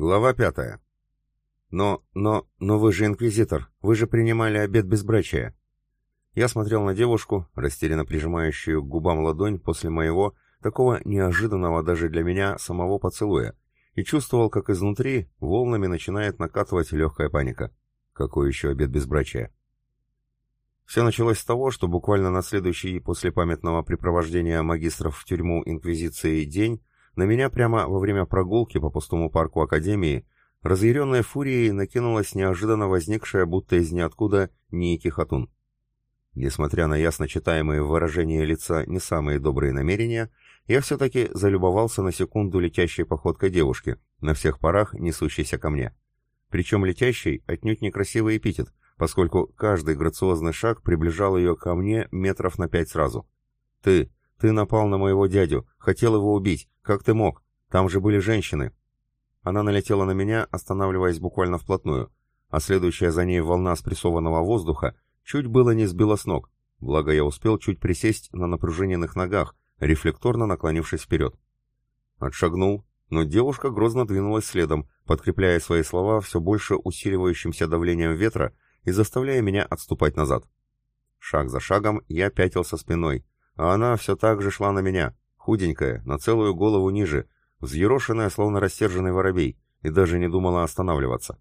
Глава пятая. Но, но, но вы же инквизитор, вы же принимали обет безбрачия. Я смотрел на девушку, растерянно прижимающую к губам ладонь после моего, такого неожиданного даже для меня самого поцелуя, и чувствовал, как изнутри волнами начинает накатывать легкая паника. Какой еще обет безбрачия? Все началось с того, что буквально на следующий после памятного припровождения магистров в тюрьму Инквизиции день на меня прямо во время прогулки по пустому парку Академии разъяренной фурией накинулась неожиданно возникшая будто из ниоткуда Ники Хатун. Несмотря на ясно читаемые выражения лица не самые добрые намерения, я все-таки залюбовался на секунду летящей походкой девушки, на всех парах несущейся ко мне. Причем летящий отнюдь некрасивый эпитет, поскольку каждый грациозный шаг приближал ее ко мне метров на пять сразу. «Ты! Ты напал на моего дядю! Хотел его убить! Как ты мог? Там же были женщины!» Она налетела на меня, останавливаясь буквально вплотную, а следующая за ней волна спрессованного воздуха чуть было не сбила с ног, благо я успел чуть присесть на напружиненных ногах, рефлекторно наклонившись вперед. Отшагнул, но девушка грозно двинулась следом, подкрепляя свои слова все больше усиливающимся давлением ветра и заставляя меня отступать назад. Шаг за шагом я пятился спиной, а она все так же шла на меня, худенькая, на целую голову ниже, взъерошенная, словно рассерженный воробей, и даже не думала останавливаться.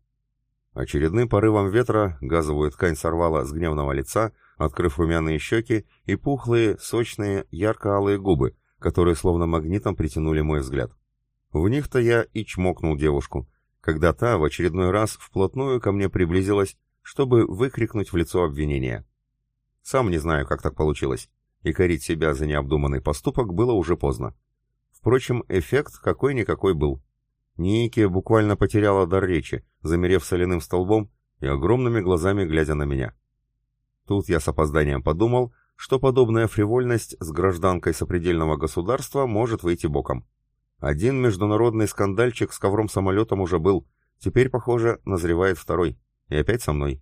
Очередным порывом ветра газовую ткань сорвала с гневного лица, открыв румяные щеки и пухлые, сочные, ярко-алые губы, которые словно магнитом притянули мой взгляд. В них-то я и чмокнул девушку, когда та в очередной раз вплотную ко мне приблизилась, чтобы выкрикнуть в лицо обвинения. Сам не знаю, как так получилось, и корить себя за необдуманный поступок было уже поздно. Впрочем, эффект какой-никакой был. Ники буквально потеряла дар речи, замерев соляным столбом и огромными глазами глядя на меня. Тут я с опозданием подумал, что подобная фривольность с гражданкой сопредельного государства может выйти боком. Один международный скандальчик с ковром-самолетом уже был, теперь, похоже, назревает второй. И опять со мной.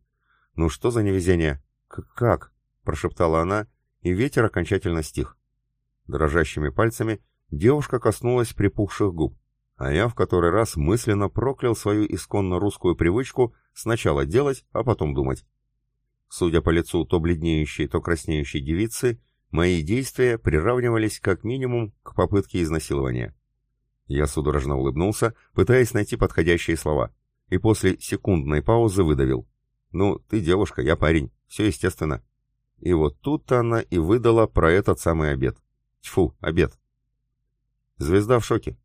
Ну что за невезение? «Как?» — прошептала она, и ветер окончательно стих. Дрожащими пальцами девушка коснулась припухших губ а я в который раз мысленно проклял свою исконно русскую привычку сначала делать, а потом думать. Судя по лицу то бледнеющей, то краснеющей девицы, мои действия приравнивались как минимум к попытке изнасилования. Я судорожно улыбнулся, пытаясь найти подходящие слова, и после секундной паузы выдавил. «Ну, ты девушка, я парень, все естественно». И вот тут-то она и выдала про этот самый обед. Тьфу, обед. Звезда в шоке.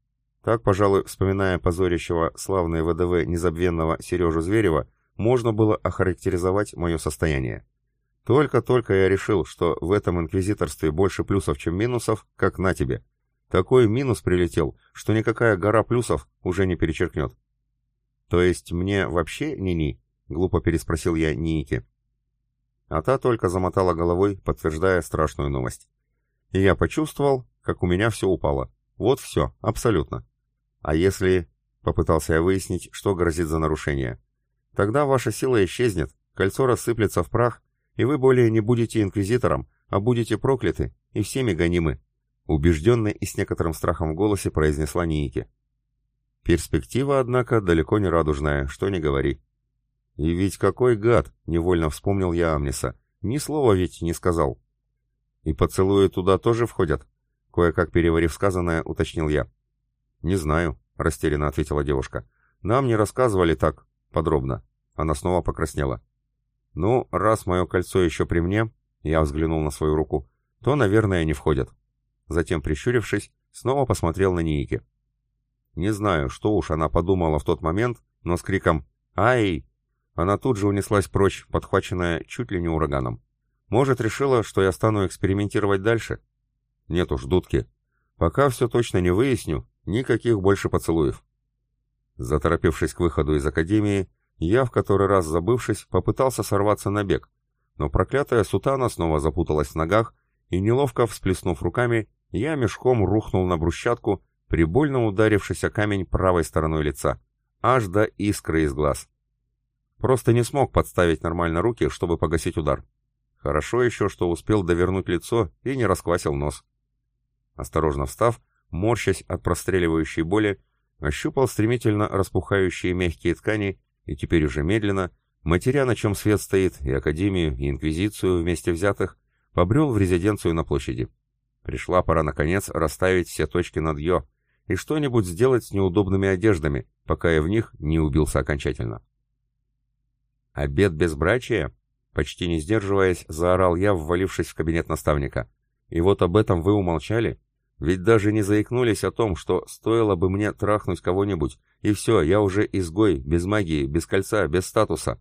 Так, пожалуй, вспоминая позорящего славное ВДВ незабвенного Сережу Зверева, можно было охарактеризовать мое состояние. Только-только я решил, что в этом инквизиторстве больше плюсов, чем минусов, как на тебе. Такой минус прилетел, что никакая гора плюсов уже не перечеркнет. То есть мне вообще ни-ни? Глупо переспросил я Ники. А та только замотала головой, подтверждая страшную новость. И я почувствовал, как у меня все упало. Вот все, абсолютно. А если... Попытался я выяснить, что грозит за нарушение. Тогда ваша сила исчезнет, кольцо рассыплется в прах, и вы более не будете инквизитором, а будете прокляты и всеми гонимы. Убежденно и с некоторым страхом в голосе произнесла Ники. Перспектива, однако, далеко не радужная, что не говори. И ведь какой гад, невольно вспомнил я Амниса. Ни слова ведь не сказал. И поцелуи туда тоже входят? Кое-как переварив сказанное, уточнил я. «Не знаю», — растерянно ответила девушка. «Нам не рассказывали так подробно». Она снова покраснела. «Ну, раз мое кольцо еще при мне», — я взглянул на свою руку, — «то, наверное, не входят». Затем, прищурившись, снова посмотрел на Ники. Не знаю, что уж она подумала в тот момент, но с криком «Ай!» Она тут же унеслась прочь, подхваченная чуть ли не ураганом. Может, решила, что я стану экспериментировать дальше? Нет уж, дудки. Пока все точно не выясню, Никаких больше поцелуев. Заторопившись к выходу из академии, я, в который раз забывшись, попытался сорваться на бег, но проклятая сутана снова запуталась в ногах, и, неловко всплеснув руками, я мешком рухнул на брусчатку, прибольно ударившись о камень правой стороной лица, аж до искры из глаз. Просто не смог подставить нормально руки, чтобы погасить удар. Хорошо еще, что успел довернуть лицо и не расквасил нос. Осторожно встав, Морщась от простреливающей боли, ощупал стремительно распухающие мягкие ткани и теперь уже медленно, матеря на чем свет стоит, и Академию, и Инквизицию вместе взятых, побрел в резиденцию на площади. Пришла пора, наконец, расставить все точки над «ё» и что-нибудь сделать с неудобными одеждами, пока я в них не убился окончательно. «Обед безбрачия?» Почти не сдерживаясь, заорал я, ввалившись в кабинет наставника. «И вот об этом вы умолчали? Ведь даже не заикнулись о том, что стоило бы мне трахнуть кого-нибудь, и все, я уже изгой, без магии, без кольца, без статуса».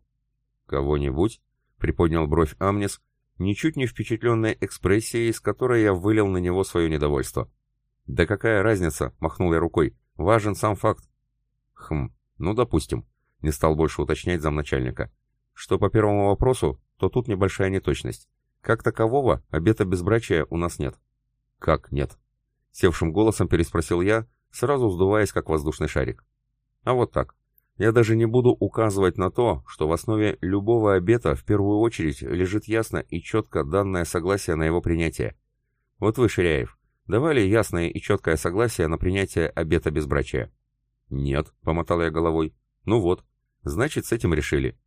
«Кого-нибудь?» — приподнял бровь Амнис, ничуть не впечатленной экспрессией, с которой я вылил на него свое недовольство. «Да какая разница?» — махнул я рукой. «Важен сам факт». «Хм, ну допустим», — не стал больше уточнять замначальника. «Что по первому вопросу, то тут небольшая неточность. Как такового обета безбрачия у нас нет». «Как нет?» — севшим голосом переспросил я, сразу сдуваясь, как воздушный шарик. «А вот так. Я даже не буду указывать на то, что в основе любого обета в первую очередь лежит ясно и четко данное согласие на его принятие. Вот вы, Ширяев, давали ясное и четкое согласие на принятие обета безбрачия? Нет, помотал я головой. Ну вот, значит, с этим решили.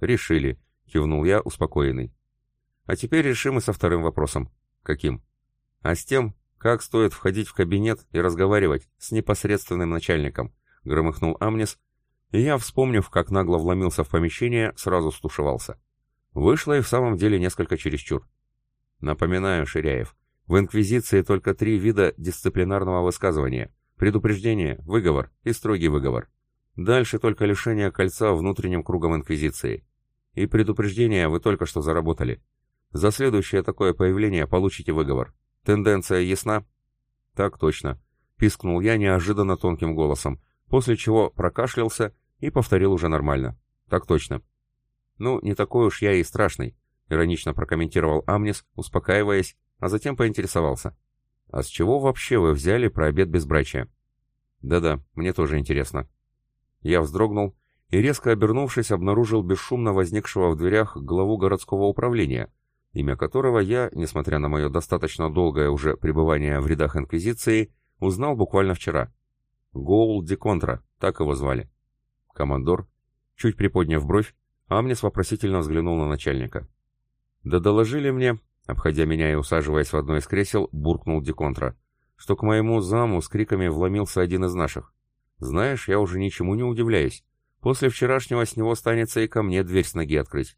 Решили, кивнул я, успокоенный. А теперь решим и со вторым вопросом. Каким? А с тем, как стоит входить в кабинет и разговаривать с непосредственным начальником, громыхнул Амнис, и я, вспомнив, как нагло вломился в помещение, сразу стушевался. Вышло и в самом деле несколько чересчур. Напоминаю, Ширяев, в Инквизиции только три вида дисциплинарного высказывания. Предупреждение, выговор и строгий выговор. Дальше только лишение кольца внутренним кругом Инквизиции. И предупреждение вы только что заработали. За следующее такое появление получите выговор. Тенденция ясна? Так точно. Пискнул я неожиданно тонким голосом, после чего прокашлялся и повторил уже нормально. Так точно. Ну, не такой уж я и страшный, иронично прокомментировал Амнис, успокаиваясь, а затем поинтересовался. А с чего вообще вы взяли про обед безбрачия? Да-да, мне тоже интересно. Я вздрогнул и, резко обернувшись, обнаружил бесшумно возникшего в дверях главу городского управления, имя которого я, несмотря на мое достаточно долгое уже пребывание в рядах Инквизиции, узнал буквально вчера. Гоул Деконтра, так его звали. Командор, чуть приподняв бровь, Амнис вопросительно взглянул на начальника. «Да доложили мне», обходя меня и усаживаясь в одно из кресел, буркнул Деконтра, что к моему заму с криками вломился один из наших. «Знаешь, я уже ничему не удивляюсь. После вчерашнего с него станется и ко мне дверь с ноги открыть».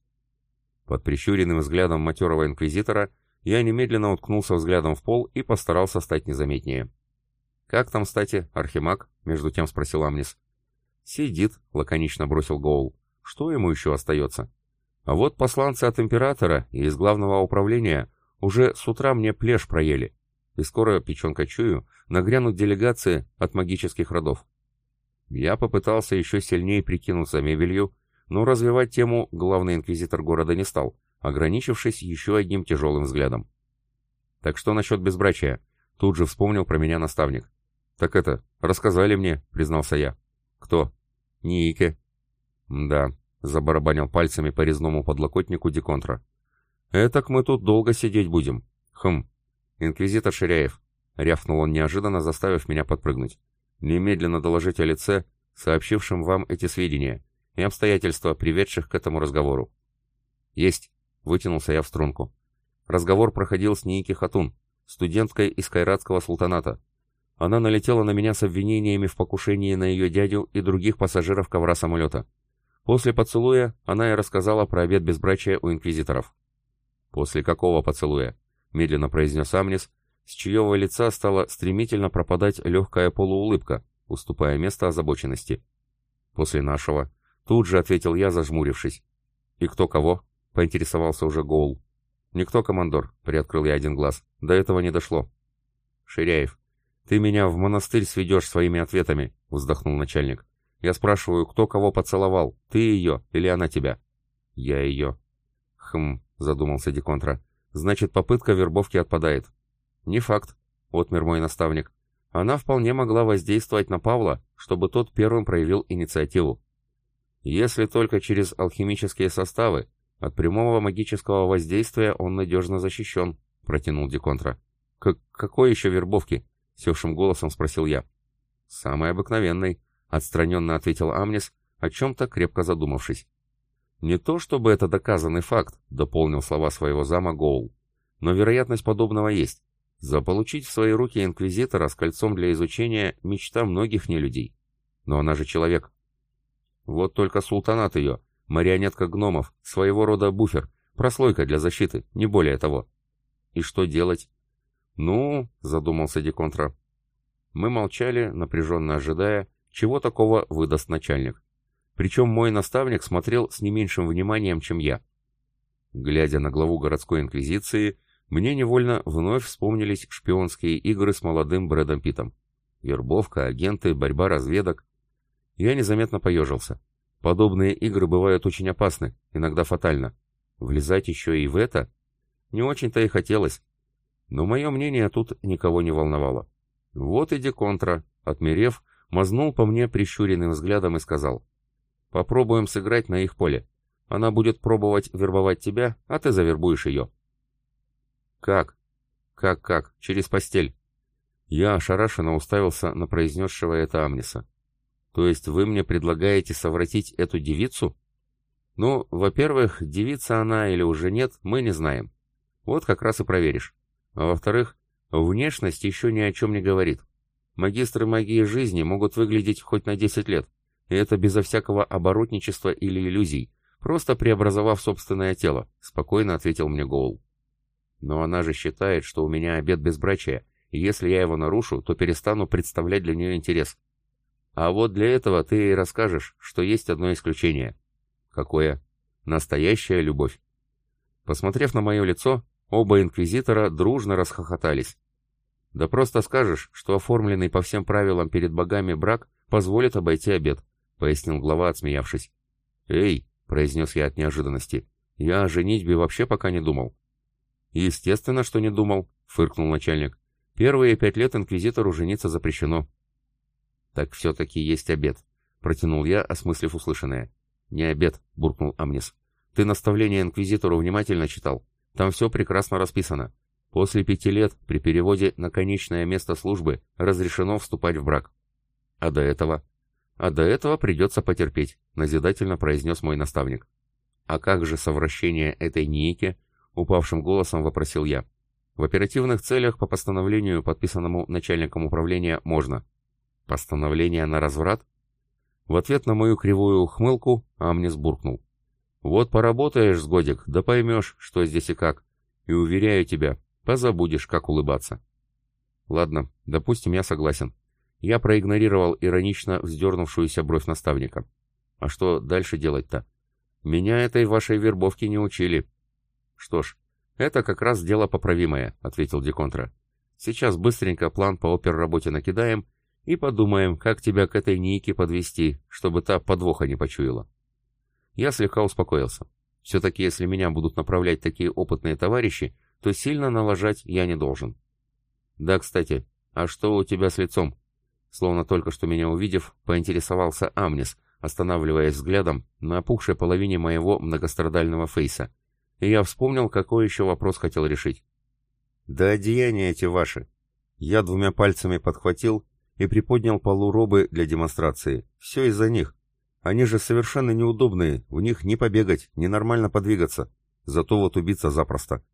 Под прищуренным взглядом матерого инквизитора я немедленно уткнулся взглядом в пол и постарался стать незаметнее. «Как там, кстати, Архимаг?» — между тем спросил Амнис. «Сидит», — лаконично бросил Гоул. «Что ему еще остается?» «А вот посланцы от Императора и из Главного управления уже с утра мне плешь проели, и скоро, печенка чую, нагрянут делегации от магических родов». Я попытался еще сильнее прикинуться мебелью, но развивать тему главный инквизитор города не стал, ограничившись еще одним тяжелым взглядом. «Так что насчет безбрачия?» Тут же вспомнил про меня наставник. «Так это, рассказали мне», — признался я. «Кто?» «Нике». «Да», — забарабанил пальцами по резному подлокотнику Деконтра. «Этак мы тут долго сидеть будем». «Хм, инквизитор Ширяев», — рявкнул он неожиданно, заставив меня подпрыгнуть. «Немедленно доложить о лице, сообщившем вам эти сведения, и обстоятельства, приведших к этому разговору». «Есть», — вытянулся я в струнку. Разговор проходил с Ники Хатун, студенткой из Кайратского султаната. Она налетела на меня с обвинениями в покушении на ее дядю и других пассажиров ковра самолета. После поцелуя она и рассказала про обед безбрачия у инквизиторов. «После какого поцелуя?» — медленно произнес Амнис, с чьего лица стала стремительно пропадать легкая полуулыбка, уступая место озабоченности. «После нашего», — тут же ответил я, зажмурившись. «И кто кого?» — поинтересовался уже Гоул. «Никто, командор», — приоткрыл я один глаз. «До этого не дошло». «Ширяев, «Ты меня в монастырь сведешь своими ответами», — вздохнул начальник. «Я спрашиваю, кто кого поцеловал, ты ее или она тебя?» «Я ее». «Хм», — задумался Деконтра. «Значит, попытка вербовки отпадает». «Не факт», — отмер мой наставник. «Она вполне могла воздействовать на Павла, чтобы тот первым проявил инициативу. Если только через алхимические составы, от прямого магического воздействия он надежно защищен», — протянул Деконтра. «К какой еще вербовки?» — севшим голосом спросил я. «Самый обыкновенный», — отстраненно ответил Амнис, о чем-то крепко задумавшись. «Не то чтобы это доказанный факт», — дополнил слова своего зама Гоул, «но вероятность подобного есть. Заполучить в свои руки инквизитора с кольцом для изучения — мечта многих нелюдей. Но она же человек. Вот только султанат ее, марионетка гномов, своего рода буфер, прослойка для защиты, не более того. И что делать? Ну, задумался Деконтра. Мы молчали, напряженно ожидая, чего такого выдаст начальник. Причем мой наставник смотрел с не меньшим вниманием, чем я. Глядя на главу городской инквизиции, мне невольно вновь вспомнились шпионские игры с молодым Брэдом Питом. Вербовка, агенты, борьба разведок. Я незаметно поежился. Подобные игры бывают очень опасны, иногда фатально. Влезать еще и в это? Не очень-то и хотелось. Но мое мнение тут никого не волновало. Вот иди контра, отмерев, мазнул по мне прищуренным взглядом и сказал. Попробуем сыграть на их поле. Она будет пробовать вербовать тебя, а ты завербуешь ее. «Как? Как-как? Через постель?» Я ошарашенно уставился на произнесшего это Амниса. «То есть вы мне предлагаете совратить эту девицу?» «Ну, во-первых, девица она или уже нет, мы не знаем. Вот как раз и проверишь. А во-вторых, внешность еще ни о чем не говорит. Магистры магии жизни могут выглядеть хоть на 10 лет, и это безо всякого оборотничества или иллюзий, просто преобразовав собственное тело», — спокойно ответил мне Гоул. Но она же считает, что у меня обет безбрачия, и если я его нарушу, то перестану представлять для нее интерес. А вот для этого ты и расскажешь, что есть одно исключение. Какое? Настоящая любовь. Посмотрев на мое лицо, оба инквизитора дружно расхохотались. Да просто скажешь, что оформленный по всем правилам перед богами брак позволит обойти обет, пояснил глава, отсмеявшись. Эй, произнес я от неожиданности, я о женитьбе вообще пока не думал. «Естественно, что не думал», — фыркнул начальник. «Первые пять лет инквизитору жениться запрещено». «Так все-таки есть обед», — протянул я, осмыслив услышанное. «Не обед», — буркнул Амнис. «Ты наставление инквизитору внимательно читал? Там все прекрасно расписано. После пяти лет при переводе на конечное место службы разрешено вступать в брак. А до этого? А до этого придется потерпеть, назидательно произнес мой наставник. А как же совращение этой Ники Упавшим голосом вопросил я. В оперативных целях по постановлению, подписанному начальником управления, можно. Постановление на разврат? В ответ на мою кривую ухмылку Амнис буркнул. Вот поработаешь с годик, да поймешь, что здесь и как. И уверяю тебя, позабудешь, как улыбаться. Ладно, допустим, я согласен. Я проигнорировал иронично вздернувшуюся бровь наставника. А что дальше делать-то? Меня этой вашей вербовке не учили. «Что ж, это как раз дело поправимое», — ответил Деконтра. «Сейчас быстренько план по оперработе накидаем и подумаем, как тебя к этой Нике подвести, чтобы та подвоха не почуяла». Я слегка успокоился. Все-таки если меня будут направлять такие опытные товарищи, то сильно налажать я не должен. «Да, кстати, а что у тебя с лицом?» Словно только что меня увидев, поинтересовался Амнис, останавливаясь взглядом на опухшей половине моего многострадального фейса и я вспомнил, какой еще вопрос хотел решить. «Да одеяния эти ваши!» Я двумя пальцами подхватил и приподнял полу робы для демонстрации. Все из-за них. Они же совершенно неудобные, в них не побегать, не нормально подвигаться. Зато вот убиться запросто.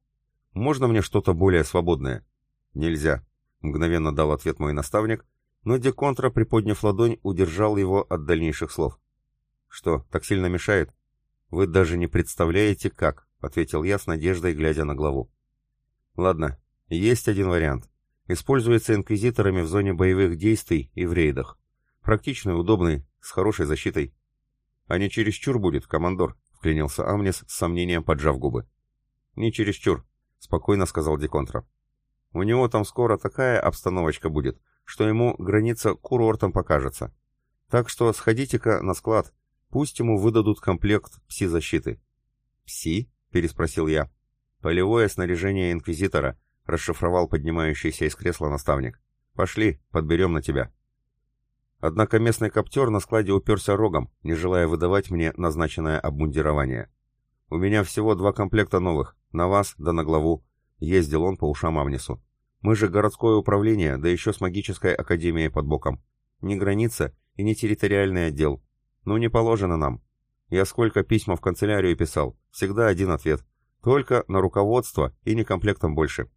Можно мне что-то более свободное? Нельзя, мгновенно дал ответ мой наставник, но Деконтра, приподняв ладонь, удержал его от дальнейших слов. Что, так сильно мешает? Вы даже не представляете, как ответил я с надеждой, глядя на главу. Ладно, есть один вариант. Используется инквизиторами в зоне боевых действий и в рейдах. Практичный, удобный, с хорошей защитой. А не чересчур будет, командор, вклинился Амнис с сомнением поджав губы. Не чересчур, спокойно сказал Деконтра. У него там скоро такая обстановочка будет, что ему граница курортом покажется. Так что сходите-ка на склад, пусть ему выдадут комплект пси-защиты. Пси? Переспросил я. «Полевое снаряжение Инквизитора», — расшифровал поднимающийся из кресла наставник. «Пошли, подберем на тебя». Однако местный коптер на складе уперся рогом, не желая выдавать мне назначенное обмундирование. «У меня всего два комплекта новых, на вас да на главу», — ездил он по ушам Амнису. «Мы же городское управление, да еще с магической академией под боком. Не граница, и не территориальный отдел. Ну, не положено нам. Я сколько письма в канцелярию писал, всегда один ответ. Только на руководство и не комплектом больше.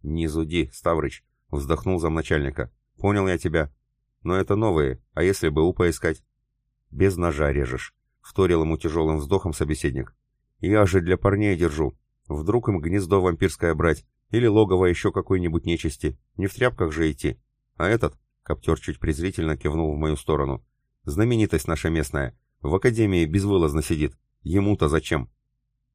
«Не зуди, Ставрыч», — вздохнул замначальника. «Понял я тебя. Но это новые, а если бы у поискать?» «Без ножа режешь», — вторил ему тяжелым вздохом собеседник. «Я же для парней держу. Вдруг им гнездо вампирское брать, или логово еще какой-нибудь нечисти. Не в тряпках же идти. А этот, — коптер чуть презрительно кивнул в мою сторону, — знаменитость наша местная, в академии безвылазно сидит. Ему-то зачем?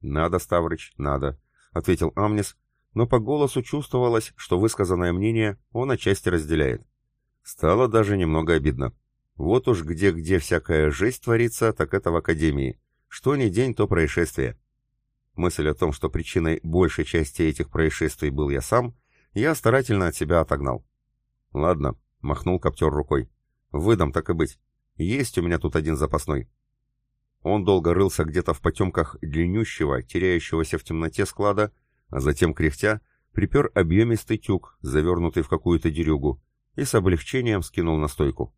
«Надо, Ставрыч, надо», — ответил Амнис, но по голосу чувствовалось, что высказанное мнение он отчасти разделяет. Стало даже немного обидно. Вот уж где-где всякая жесть творится, так это в Академии. Что ни день, то происшествие. Мысль о том, что причиной большей части этих происшествий был я сам, я старательно от себя отогнал. «Ладно», — махнул коптер рукой. «Выдам, так и быть. Есть у меня тут один запасной». Он долго рылся где-то в потемках длиннющего, теряющегося в темноте склада, а затем, кряхтя, припер объемистый тюк, завернутый в какую-то дерюгу, и с облегчением скинул на стойку.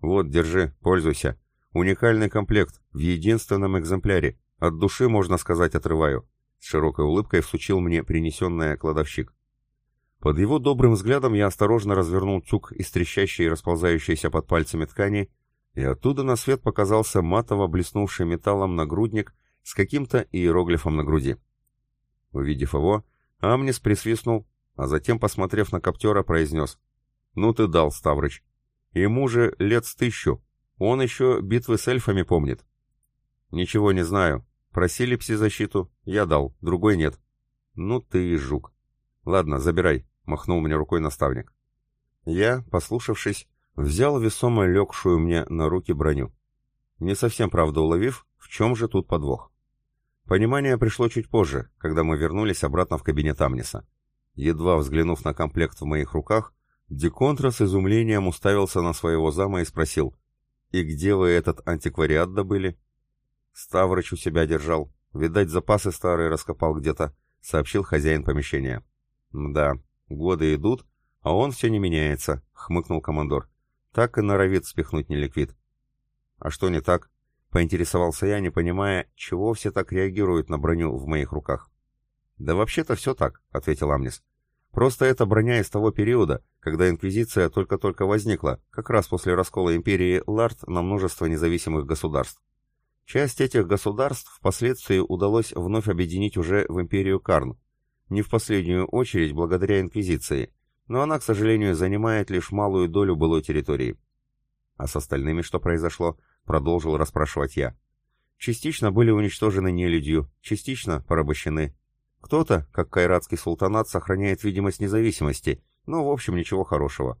«Вот, держи, пользуйся. Уникальный комплект, в единственном экземпляре. От души, можно сказать, отрываю». С широкой улыбкой всучил мне принесенное кладовщик. Под его добрым взглядом я осторожно развернул тюк из трещащей и расползающейся под пальцами ткани и оттуда на свет показался матово блеснувший металлом нагрудник с каким-то иероглифом на груди. Увидев его, Амнис присвистнул, а затем, посмотрев на коптера, произнес «Ну ты дал, Ставрыч. Ему же лет с тысячу. Он еще битвы с эльфами помнит». «Ничего не знаю. Просили пси-защиту. Я дал, другой нет». «Ну ты и жук». «Ладно, забирай», — махнул мне рукой наставник. Я, послушавшись, Взял весомо легшую мне на руки броню. Не совсем, правда, уловив, в чем же тут подвох. Понимание пришло чуть позже, когда мы вернулись обратно в кабинет Амниса. Едва взглянув на комплект в моих руках, Деконтра с изумлением уставился на своего зама и спросил, «И где вы этот антиквариат добыли?» «Ставрыч у себя держал. Видать, запасы старые раскопал где-то», — сообщил хозяин помещения. «Да, годы идут, а он все не меняется», — хмыкнул командор. Так и норовит спихнуть неликвид. А что не так? Поинтересовался я, не понимая, чего все так реагируют на броню в моих руках. Да вообще-то все так, ответил Амнис. Просто это броня из того периода, когда Инквизиция только-только возникла, как раз после раскола империи Ларт на множество независимых государств. Часть этих государств впоследствии удалось вновь объединить уже в империю Карн, не в последнюю очередь благодаря Инквизиции, но она, к сожалению, занимает лишь малую долю былой территории. А с остальными что произошло, продолжил расспрашивать я. Частично были уничтожены нелюдью, частично порабощены. Кто-то, как кайратский султанат, сохраняет видимость независимости, но в общем ничего хорошего.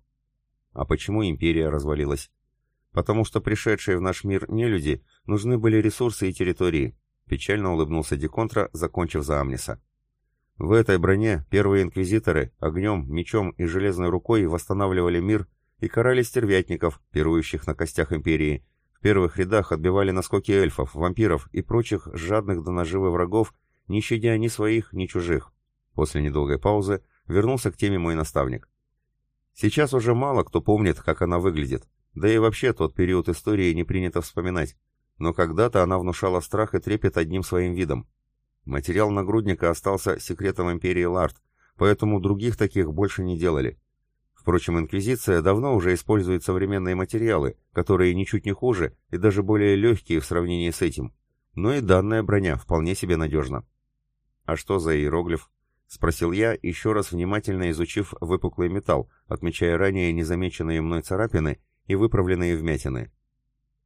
А почему империя развалилась? Потому что пришедшие в наш мир нелюди нужны были ресурсы и территории, печально улыбнулся Деконтра, закончив за Амниса. В этой броне первые инквизиторы огнем, мечом и железной рукой восстанавливали мир и карали стервятников, пирующих на костях империи, в первых рядах отбивали наскоки эльфов, вампиров и прочих жадных до наживы врагов, не щадя ни своих, ни чужих. После недолгой паузы вернулся к теме мой наставник. Сейчас уже мало кто помнит, как она выглядит, да и вообще тот период истории не принято вспоминать, но когда-то она внушала страх и трепет одним своим видом. Материал нагрудника остался секретом империи Ларт, поэтому других таких больше не делали. Впрочем, Инквизиция давно уже использует современные материалы, которые ничуть не хуже и даже более легкие в сравнении с этим. Но и данная броня вполне себе надежна. «А что за иероглиф?» — спросил я, еще раз внимательно изучив выпуклый металл, отмечая ранее незамеченные мной царапины и выправленные вмятины.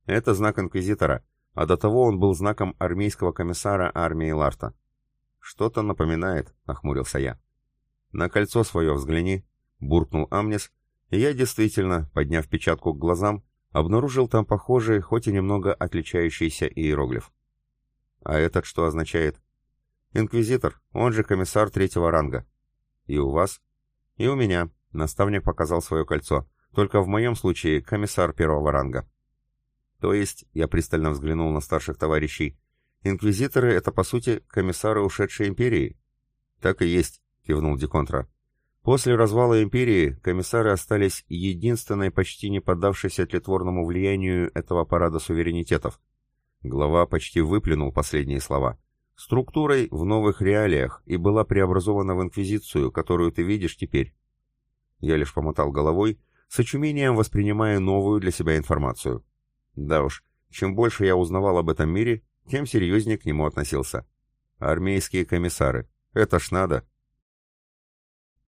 «Это знак Инквизитора», а до того он был знаком армейского комиссара армии Ларта. «Что-то напоминает», — нахмурился я. «На кольцо свое взгляни», — буркнул Амнис, и я действительно, подняв печатку к глазам, обнаружил там похожий, хоть и немного отличающийся иероглиф. «А этот что означает?» «Инквизитор, он же комиссар третьего ранга». «И у вас?» «И у меня», — наставник показал свое кольцо. «Только в моем случае комиссар первого ранга». То есть, я пристально взглянул на старших товарищей, инквизиторы — это, по сути, комиссары ушедшей империи? Так и есть, кивнул Деконтра. После развала империи комиссары остались единственной почти не поддавшейся тлетворному влиянию этого парада суверенитетов. Глава почти выплюнул последние слова. Структурой в новых реалиях и была преобразована в инквизицию, которую ты видишь теперь. Я лишь помотал головой, с очумением воспринимая новую для себя информацию. Да уж, чем больше я узнавал об этом мире, тем серьезнее к нему относился. Армейские комиссары. Это ж надо.